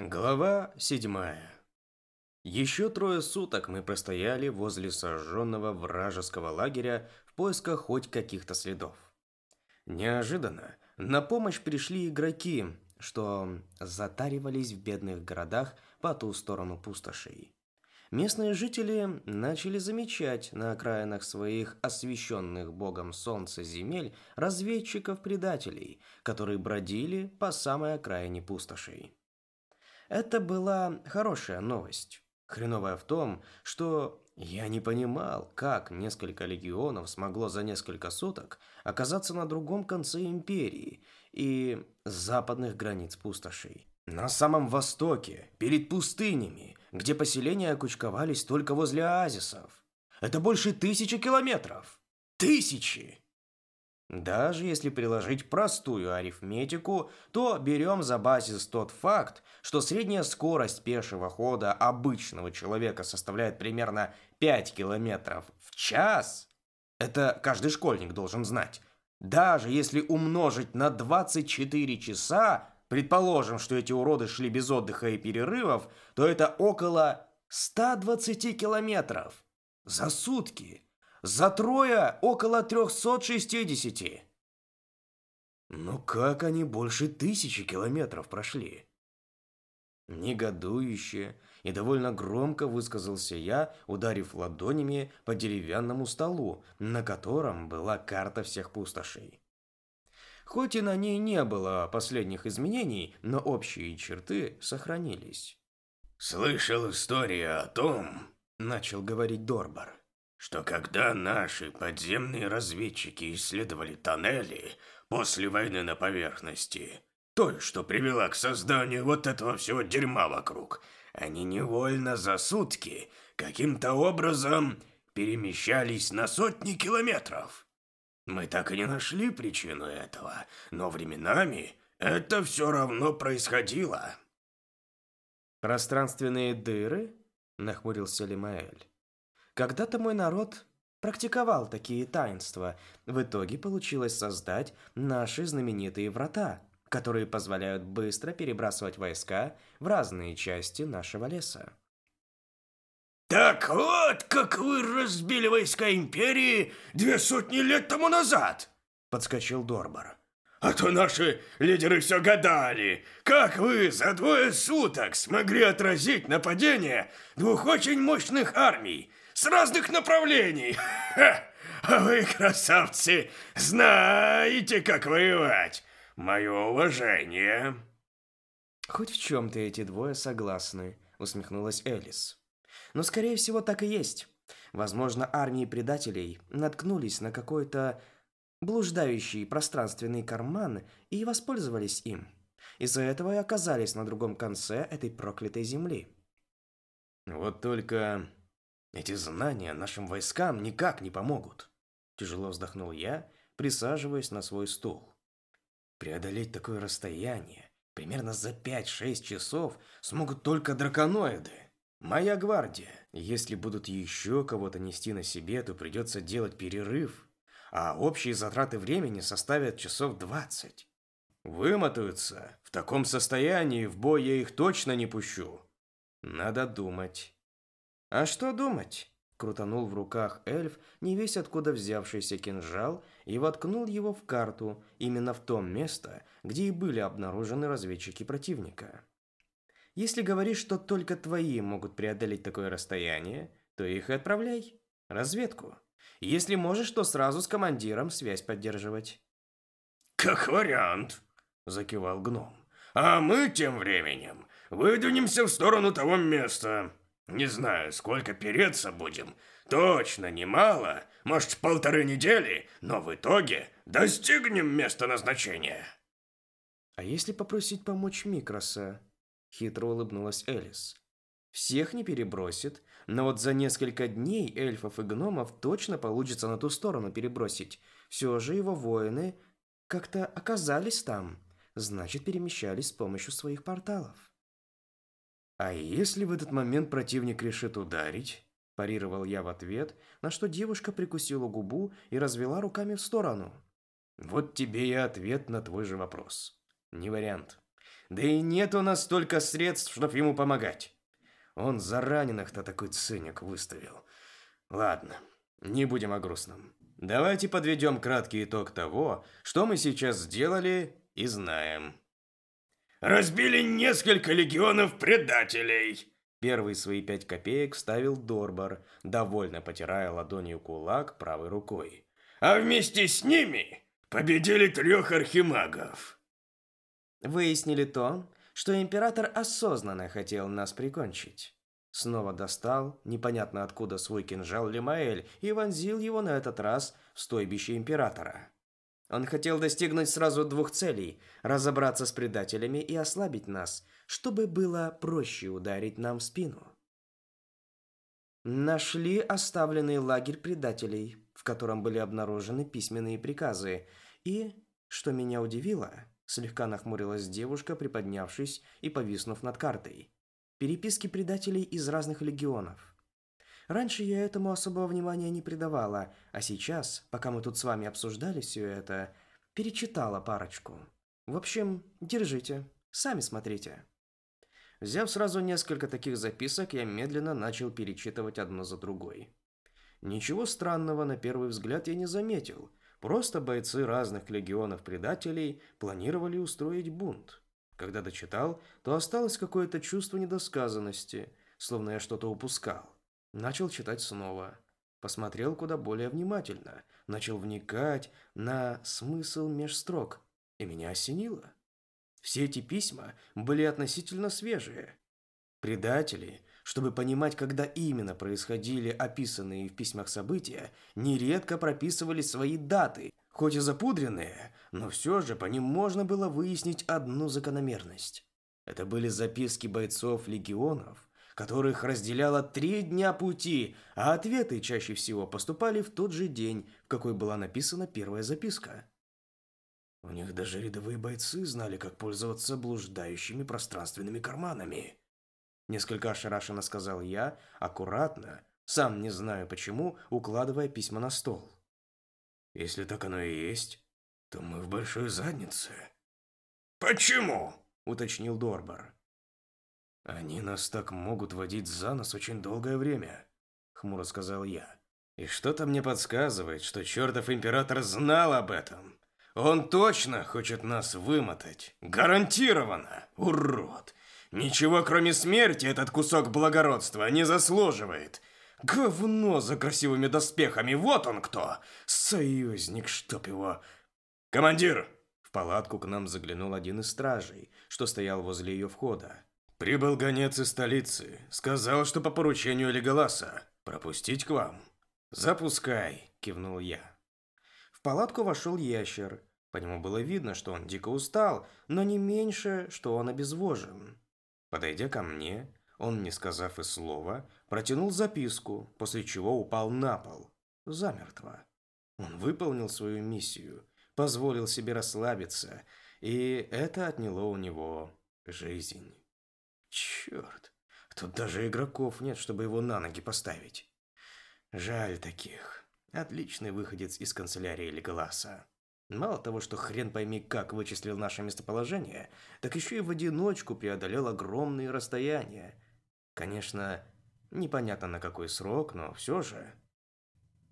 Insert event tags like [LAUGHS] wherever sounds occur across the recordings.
Глава седьмая. Еще трое суток мы простояли возле сожженного вражеского лагеря в поисках хоть каких-то следов. Неожиданно на помощь пришли игроки, что затаривались в бедных городах по ту сторону пустошей. Местные жители начали замечать на окраинах своих освещенных богом солнца земель разведчиков-предателей, которые бродили по самой окраине пустошей. Это была хорошая новость. Хреновая в том, что я не понимал, как несколько легионов смогло за несколько суток оказаться на другом конце империи и западных границ пустошей. На самом востоке, перед пустынями, где поселения окучковались только возле оазисов. Это больше тысячи километров. Тысячи! Даже если приложить простую арифметику, то берем за базис тот факт, что средняя скорость пешего хода обычного человека составляет примерно 5 километров в час. Это каждый школьник должен знать. Даже если умножить на 24 часа, предположим, что эти уроды шли без отдыха и перерывов, то это около 120 километров за сутки. За трое около 360. Ну как они больше тысячи километров прошли? Негодующе и довольно громко высказался я, ударив ладонями по деревянному столу, на котором была карта всех пустошей. Хоть и на ней не было последних изменений, но общие черты сохранились. «Слышал историю о том», — начал говорить Дорбар, что когда наши подземные разведчики исследовали тоннели после войны на поверхности, той, что привела к созданию вот этого всего дерьма вокруг, они невольно за сутки каким-то образом перемещались на сотни километров. Мы так и не нашли причину этого, но временами это все равно происходило. «Пространственные дыры?» – нахмурился Лимаэль. Когда-то мой народ практиковал такие таинства. В итоге получилось создать наши знаменитые врата, которые позволяют быстро перебрасывать войска в разные части нашего леса. «Так вот, как вы разбили войска Империи две сотни лет тому назад!» – подскочил Дорбар. «А то наши лидеры все гадали, как вы за двое суток смогли отразить нападение двух очень мощных армий, с разных направлений. Ха! А вы, красавцы, знаете, как воевать. Мое уважение. Хоть в чем-то эти двое согласны, усмехнулась Элис. Но, скорее всего, так и есть. Возможно, армии предателей наткнулись на какой-то блуждающий пространственный карман и воспользовались им. Из-за этого и оказались на другом конце этой проклятой земли. Вот только эти знания нашим войскам никак не помогут. Тяжело вздохнул я, присаживаясь на свой стул. Преодолеть такое расстояние примерно за 5-6 часов смогут только драконоиды. Моя гвардия. Если будут еще кого-то нести на себе, то придется делать перерыв, а общие затраты времени составят часов 20. Вымотаются. В таком состоянии в бой я их точно не пущу. Надо думать. А что думать? Крутанул в руках эльф, не весь откуда взявшийся кинжал, и воткнул его в карту, именно в том место, где и были обнаружены разведчики противника. Если говоришь, что только твои могут преодолеть такое расстояние, то их и отправляй. Разведку. Если можешь, то сразу с командиром связь поддерживать. «Как вариант», – закивал гном. «А мы тем временем выдвинемся в сторону того места, не знаю, сколько переться будем. Точно немало, может, полторы недели, но в итоге достигнем места назначения. А если попросить помочь Микроса? Хитро улыбнулась Элис. Всех не перебросит, но вот за несколько дней эльфов и гномов точно получится на ту сторону перебросить. Все же его воины как-то оказались там, значит, перемещались с помощью своих порталов. «А если в этот момент противник решит ударить?» Парировал я в ответ, на что девушка прикусила губу и развела руками в сторону. «Вот тебе и ответ на твой же вопрос. Не вариант. Да и нет у нас столько средств, чтобы ему помогать. Он за раненых-то такой ценник выставил. Ладно, не будем о грустном. Давайте подведем краткий итог того, что мы сейчас сделали и знаем. Разбили несколько легионов предателей. Первые свои пять копеек ставил Дорбар, довольно потирая ладонью кулак правой рукой. А вместе с ними победили трех архимагов. Выяснили то, что император осознанно хотел нас прикончить. Снова достал, непонятно откуда, свой кинжал Лимаэль и вонзил его на этот раз в стойбище императора. Он хотел достигнуть сразу двух целей – разобраться с предателями и ослабить нас, чтобы было проще ударить нам в спину. Нашли оставленный лагерь предателей, в котором были обнаружены письменные приказы, и, что меня удивило, слегка нахмурилась девушка, приподнявшись и повиснув над картой. Переписки предателей из разных легионов. Раньше я этому особого внимания не придавала, а сейчас, пока мы тут с вами обсуждали все это, перечитала парочку. В общем, держите, сами смотрите. Взяв сразу несколько таких записок, я медленно начал перечитывать одно за другой. Ничего странного на первый взгляд я не заметил. Просто бойцы разных легионов предателей планировали устроить бунт. Когда дочитал, то осталось какое-то чувство недосказанности, словно я что-то упускал. Начал читать снова. Посмотрел куда более внимательно. Начал вникать на смысл меж строк. И меня осенило. Все эти письма были относительно свежие. Предатели, чтобы понимать, когда именно происходили описанные в письмах события, нередко прописывали свои даты, хоть и запудренные, но все же по ним можно было выяснить одну закономерность. Это были записки бойцов легионов, которых разделяло три дня пути, а ответы чаще всего поступали в тот же день, в какой была написана первая записка. У них даже рядовые бойцы знали, как пользоваться блуждающими пространственными карманами. Несколько ошарашенно сказал я, аккуратно, сам не знаю почему, укладывая письма на стол. Если так оно и есть, то мы в большой заднице. Почему? уточнил Дорбар. «Они нас так могут водить за нос очень долгое время», — хмуро сказал я. «И что-то мне подсказывает, что чертов император знал об этом. Он точно хочет нас вымотать. Гарантированно, урод. Ничего, кроме смерти, этот кусок благородства не заслуживает. Говно за красивыми доспехами, вот он кто. Союзник, чтоб его... Командир!» В палатку к нам заглянул один из стражей, что стоял возле ее входа. Прибыл гонец из столицы. Сказал, что по поручению Леголаса. Пропустить к вам. Запускай, кивнул я. В палатку вошел ящер. По нему было видно, что он дико устал, но не меньше, что он обезвожен. Подойдя ко мне, он, не сказав и слова, протянул записку, после чего упал на пол. Замертво. Он выполнил свою миссию, позволил себе расслабиться, и это отняло у него жизнь. Черт, тут даже игроков нет, чтобы его на ноги поставить. Жаль таких. Отличный выходец из канцелярии Леголаса. Мало того, что хрен пойми как вычислил наше местоположение, так еще и в одиночку преодолел огромные расстояния. Конечно, непонятно на какой срок, но все же.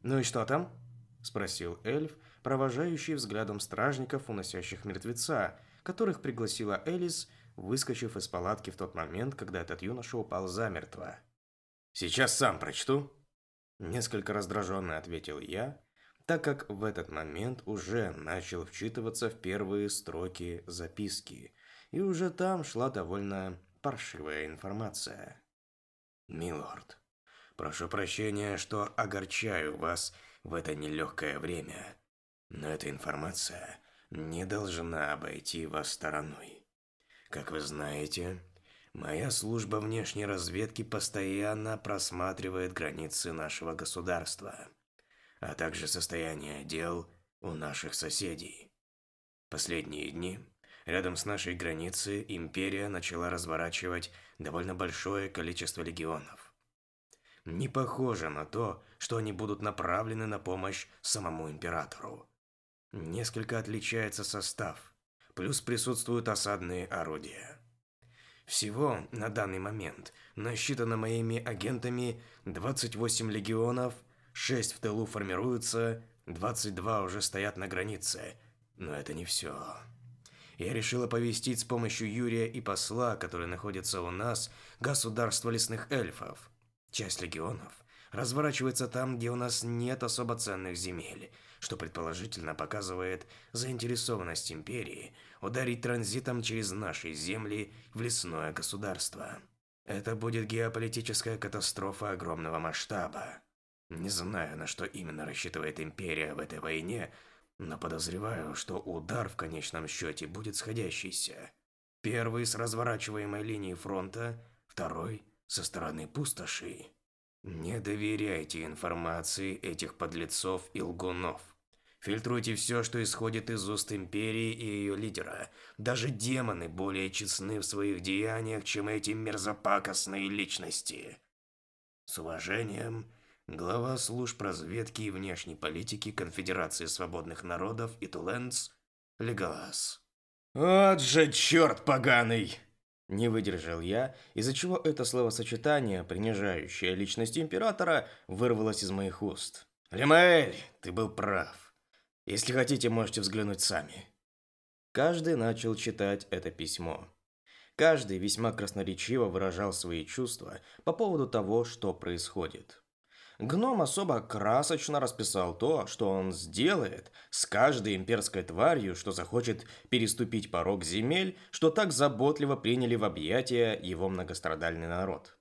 «Ну и что там?» – спросил эльф, провожающий взглядом стражников, уносящих мертвеца, которых пригласила Элис выскочив из палатки в тот момент, когда этот юноша упал замертво. «Сейчас сам прочту», – несколько раздраженно ответил я, так как в этот момент уже начал вчитываться в первые строки записки, и уже там шла довольно паршивая информация. «Милорд, прошу прощения, что огорчаю вас в это нелегкое время, но эта информация не должна обойти вас стороной. Как вы знаете, моя служба внешней разведки постоянно просматривает границы нашего государства, а также состояние дел у наших соседей. Последние дни рядом с нашей границей империя начала разворачивать довольно большое количество легионов. Не похоже на то, что они будут направлены на помощь самому императору. Несколько отличается состав – плюс присутствуют осадные орудия. Всего на данный момент насчитано моими агентами 28 легионов, 6 в тылу формируются, 22 уже стоят на границе. Но это не все. Я решил оповестить с помощью Юрия и посла, которые находятся у нас, государство лесных эльфов. Часть легионов разворачивается там, где у нас нет особо ценных земель, что предположительно показывает заинтересованность империи ударить транзитом через наши земли в лесное государство. Это будет геополитическая катастрофа огромного масштаба. Не знаю, на что именно рассчитывает империя в этой войне, но подозреваю, что удар в конечном счете будет сходящийся. Первый с разворачиваемой линии фронта, второй со стороны пустоши. Не доверяйте информации этих подлецов и лгунов. Фильтруйте все, что исходит из уст Империи и ее лидера. Даже демоны более честны в своих деяниях, чем эти мерзопакостные личности. С уважением, глава служб разведки и внешней политики Конфедерации свободных народов и Туленс Леголас. Вот же черт поганый! Не выдержал я, из-за чего это словосочетание, принижающее личность императора, вырвалось из моих уст. «Лемаэль, ты был прав. Если хотите, можете взглянуть сами». Каждый начал читать это письмо. Каждый весьма красноречиво выражал свои чувства по поводу того, что происходит. Гном особо красочно расписал то, что он сделает с каждой имперской тварью, что захочет переступить порог земель, что так заботливо приняли в объятия его многострадальный народ.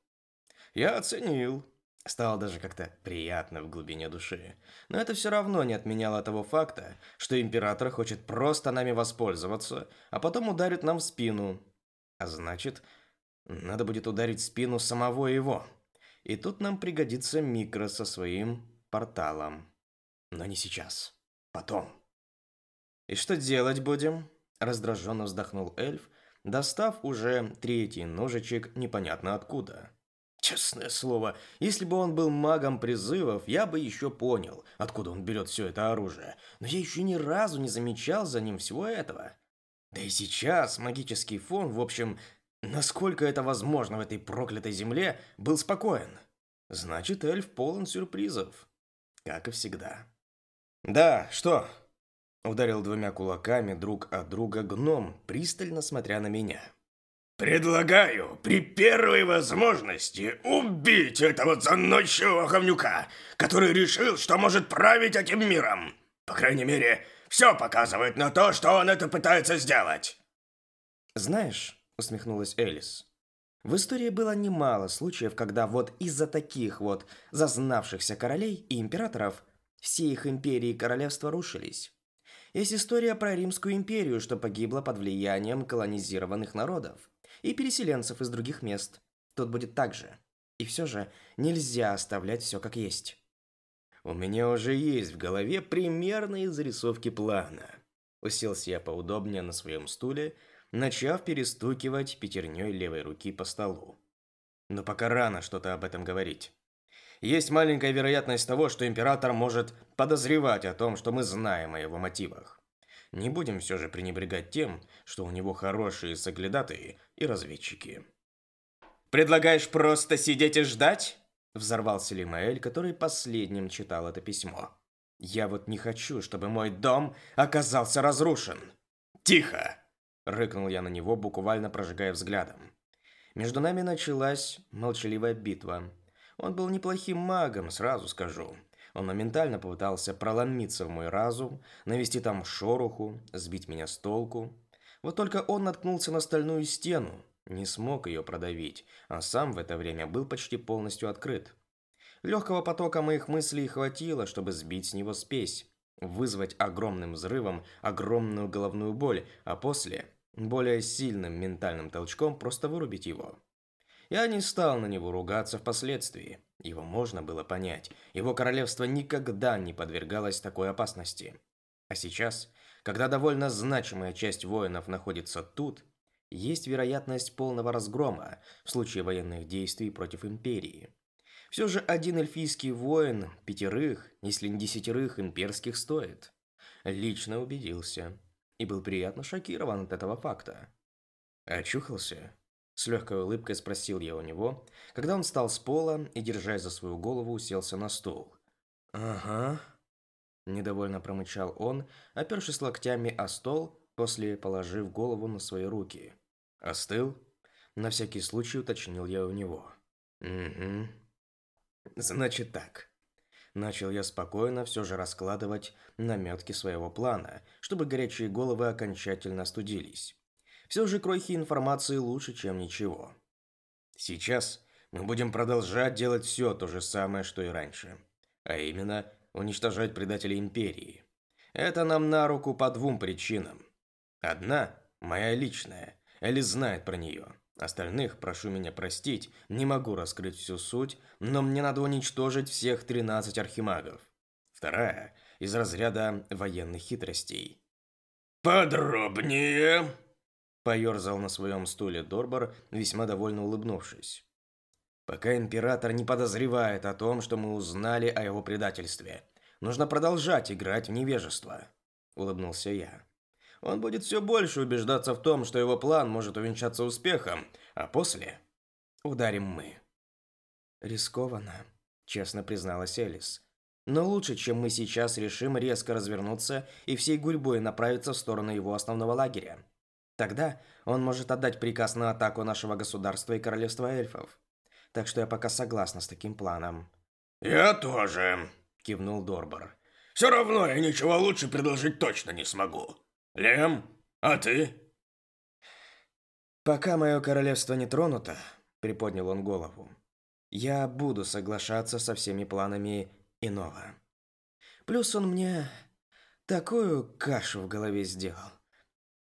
Я оценил. Стало даже как-то приятно в глубине души. Но это все равно не отменяло того факта, что император хочет просто нами воспользоваться, а потом ударит нам в спину. А значит, надо будет ударить в спину самого его. И тут нам пригодится микро со своим порталом. Но не сейчас. Потом. «И что делать будем?» Раздраженно вздохнул эльф, достав уже третий ножичек непонятно откуда. Честное слово, если бы он был магом призывов, я бы еще понял, откуда он берет все это оружие. Но я еще ни разу не замечал за ним всего этого. Да и сейчас магический фон, в общем, насколько это возможно в этой проклятой земле, был спокоен. Значит, эльф полон сюрпризов. Как и всегда. «Да, что?» Ударил двумя кулаками друг от друга гном, пристально смотря на меня. «Предлагаю при первой возможности убить этого заносчивого говнюка, который решил, что может править этим миром. По крайней мере, все показывает на то, что он это пытается сделать». «Знаешь», — усмехнулась Элис, в истории было немало случаев, когда вот из-за таких вот зазнавшихся королей и императоров все их империи и королевства рушились. Есть история про Римскую империю, что погибла под влиянием колонизированных народов и переселенцев из других мест. Тут будет так же. И все же нельзя оставлять все как есть. У меня уже есть в голове примерные зарисовки плана. Уселся я поудобнее на своем стуле, начав перестукивать пятерней левой руки по столу. Но пока рано что-то об этом говорить. Есть маленькая вероятность того, что император может подозревать о том, что мы знаем о его мотивах. Не будем все же пренебрегать тем, что у него хорошие соглядатые и разведчики. «Предлагаешь просто сидеть и ждать?» Взорвался Лимаэль, который последним читал это письмо. «Я вот не хочу, чтобы мой дом оказался разрушен». «Тихо!» Рыкнул я на него, буквально прожигая взглядом. Между нами началась молчаливая битва. Он был неплохим магом, сразу скажу. Он моментально попытался проломиться в мой разум, навести там шороху, сбить меня с толку. Вот только он наткнулся на стальную стену, не смог ее продавить, а сам в это время был почти полностью открыт. Легкого потока моих мыслей хватило, чтобы сбить с него спесь, вызвать огромным взрывом огромную головную боль, а после более сильным ментальным толчком просто вырубить его. Я не стал на него ругаться впоследствии. Его можно было понять. Его королевство никогда не подвергалось такой опасности. А сейчас, когда довольно значимая часть воинов находится тут, есть вероятность полного разгрома в случае военных действий против империи. Все же один эльфийский воин пятерых, если не десятерых имперских стоит. Лично убедился. И был приятно шокирован от этого факта. «Очухался?» С легкой улыбкой спросил я у него, когда он встал с пола и, держась за свою голову, уселся на стул. «Ага», – недовольно промычал он, опершись локтями о стол, после положив голову на свои руки. «Остыл?» – на всякий случай уточнил я у него. «Угу». «Значит так». Начал я спокойно все же раскладывать наметки своего плана, чтобы горячие головы окончательно остудились. Все же крохи информации лучше, чем ничего. Сейчас мы будем продолжать делать все то же самое, что и раньше. А именно, уничтожать предателей Империи. Это нам на руку по двум причинам. Одна – моя личная. Элли знает про нее. Остальных, прошу меня простить, не могу раскрыть всю суть, но мне надо уничтожить всех 13 архимагов. Вторая – из разряда военных хитростей. «Подробнее!» Поерзал на своем стуле Дорбар, весьма довольно улыбнувшись. Пока император не подозревает о том, что мы узнали о его предательстве. Нужно продолжать играть в невежество, улыбнулся я. Он будет все больше убеждаться в том, что его план может увенчаться успехом, а после ударим мы. Рискованно, честно призналась Элис. Но лучше, чем мы сейчас решим резко развернуться и всей гурьбой направиться в сторону его основного лагеря. Тогда он может отдать приказ на атаку нашего государства и королевства эльфов. Так что я пока согласна с таким планом. «Я тоже», – кивнул Дорбар. «Все равно я ничего лучше предложить точно не смогу. Лем, а ты?» «Пока мое королевство не тронуто», – приподнял он голову, – «я буду соглашаться со всеми планами иного. Плюс он мне такую кашу в голове сделал.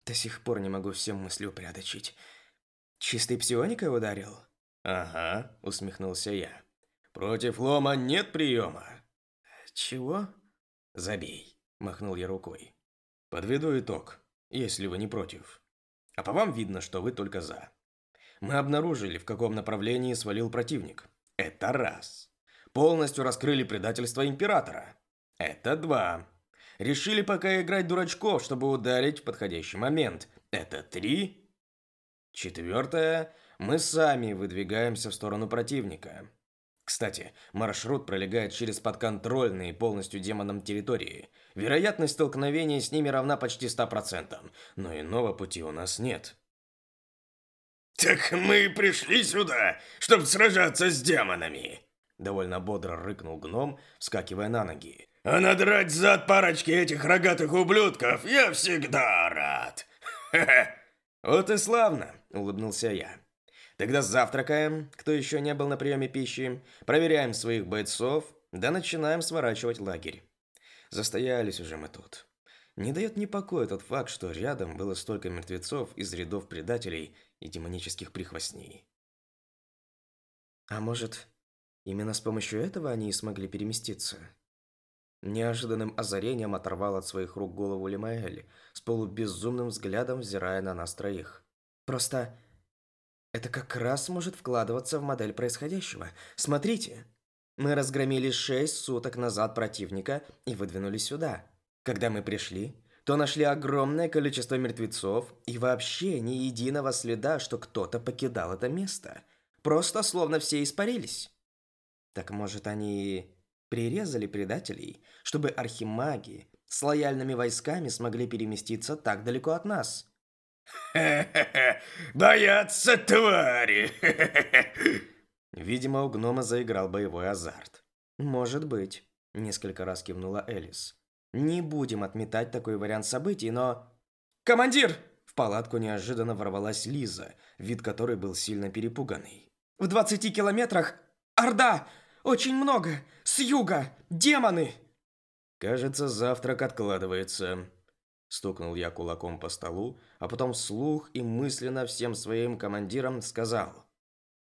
До сих пор не могу все мысли упорядочить. Чистый псионика ударил? Ага, усмехнулся я. Против лома нет приема. Чего? Забей, махнул я рукой. Подведу итог, если вы не против. А по вам видно, что вы только за. Мы обнаружили, в каком направлении свалил противник. Это раз. Полностью раскрыли предательство императора. Это два. Решили пока играть дурачков, чтобы ударить в подходящий момент. Это три. Четвертое. Мы сами выдвигаемся в сторону противника. Кстати, маршрут пролегает через подконтрольные полностью демонам территории. Вероятность столкновения с ними равна почти 100%, но иного пути у нас нет. «Так мы пришли сюда, чтобы сражаться с демонами!» Довольно бодро рыкнул гном, вскакивая на ноги. А надрать зад парочки этих рогатых ублюдков я всегда рад. [LAUGHS] Вот и славно, улыбнулся я. Тогда завтракаем, кто еще не был на приеме пищи, проверяем своих бойцов, да начинаем сворачивать лагерь. Застоялись уже мы тут. Не дает ни покоя тот факт, что рядом было столько мертвецов из рядов предателей и демонических прихвостней. А может, именно с помощью этого они и смогли переместиться? Неожиданным озарением оторвал от своих рук голову Лимаэль, с полубезумным взглядом взирая на нас троих. Просто это как раз может вкладываться в модель происходящего. Смотрите, мы разгромили шесть суток назад противника и выдвинулись сюда. Когда мы пришли, то нашли огромное количество мертвецов и вообще ни единого следа, что кто-то покидал это место. Просто словно все испарились. Так может они прирезали предателей, чтобы архимаги с лояльными войсками смогли переместиться так далеко от нас. «Хе-хе-хе, [LAUGHS] боятся твари!» [LAUGHS] Видимо, у гнома заиграл боевой азарт. «Может быть», – несколько раз кивнула Элис. «Не будем отметать такой вариант событий, но...» «Командир!» В палатку неожиданно ворвалась Лиза, вид которой был сильно перепуганный. «В двадцати километрах Орда! Очень много! С юга! Демоны!» «Кажется, завтрак откладывается», – стукнул я кулаком по столу, а потом вслух и мысленно всем своим командирам сказал.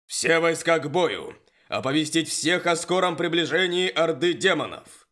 «Все войска к бою! Оповестить всех о скором приближении Орды демонов!